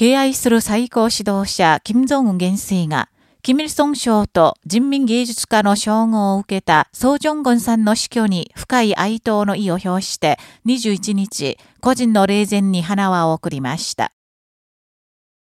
敬愛する最高指導者、金正恩元帥が、キミルソン賞と人民芸術家の称号を受けたソージョンゴンさんの死去に深い哀悼の意を表して21日、個人の霊前に花輪を送りました。